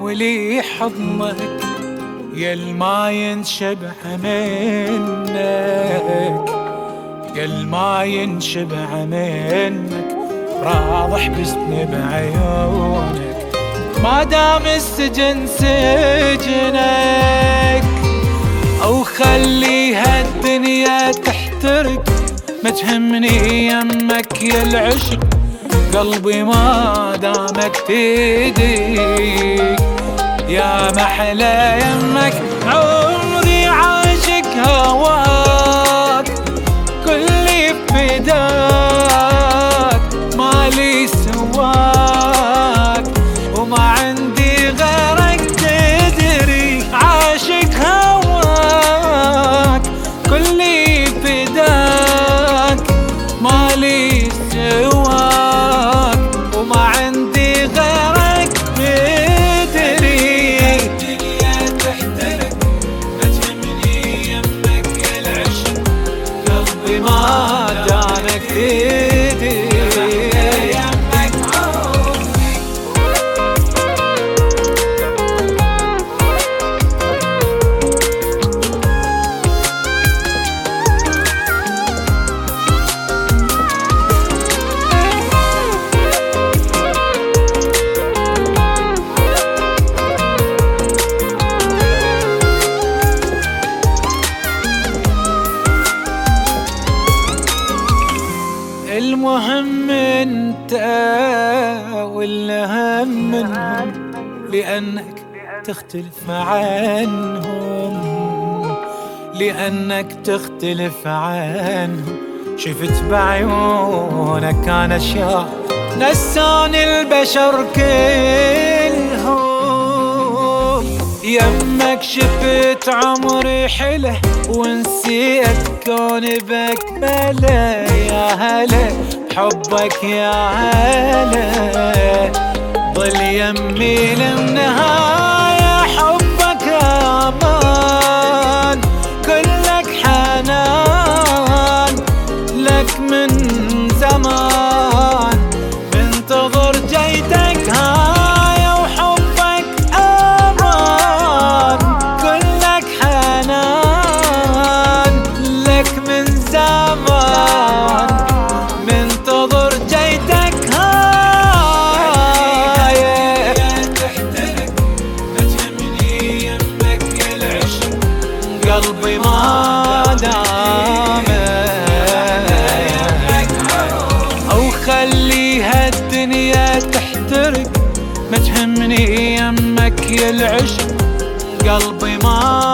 ولي حضنك يا ما ينشبع منك يا ما ينشبع منك راضح باسمي بعيونك. ما دام السجن سجنك أو خليها الدنيا تحترق. ما تهمني يمك يا العشق. قلبي ما دامك تديك يا محلى يمك عمري yeah. المهم انت والأهم منهم؟ لأنك تختلف عنهم. لأنك تختلف عنهم. شفت بعيونك كان أشياء نساني البشر كلهم يمك شفت عمري حلة ونسيت كوني بكمله يا هلا حبك يا هلا. ضل يمي للنهاية قلبي ما دامك أو خليها الدنيا تحترق ما تهمني يمك يا العشق قلبي ما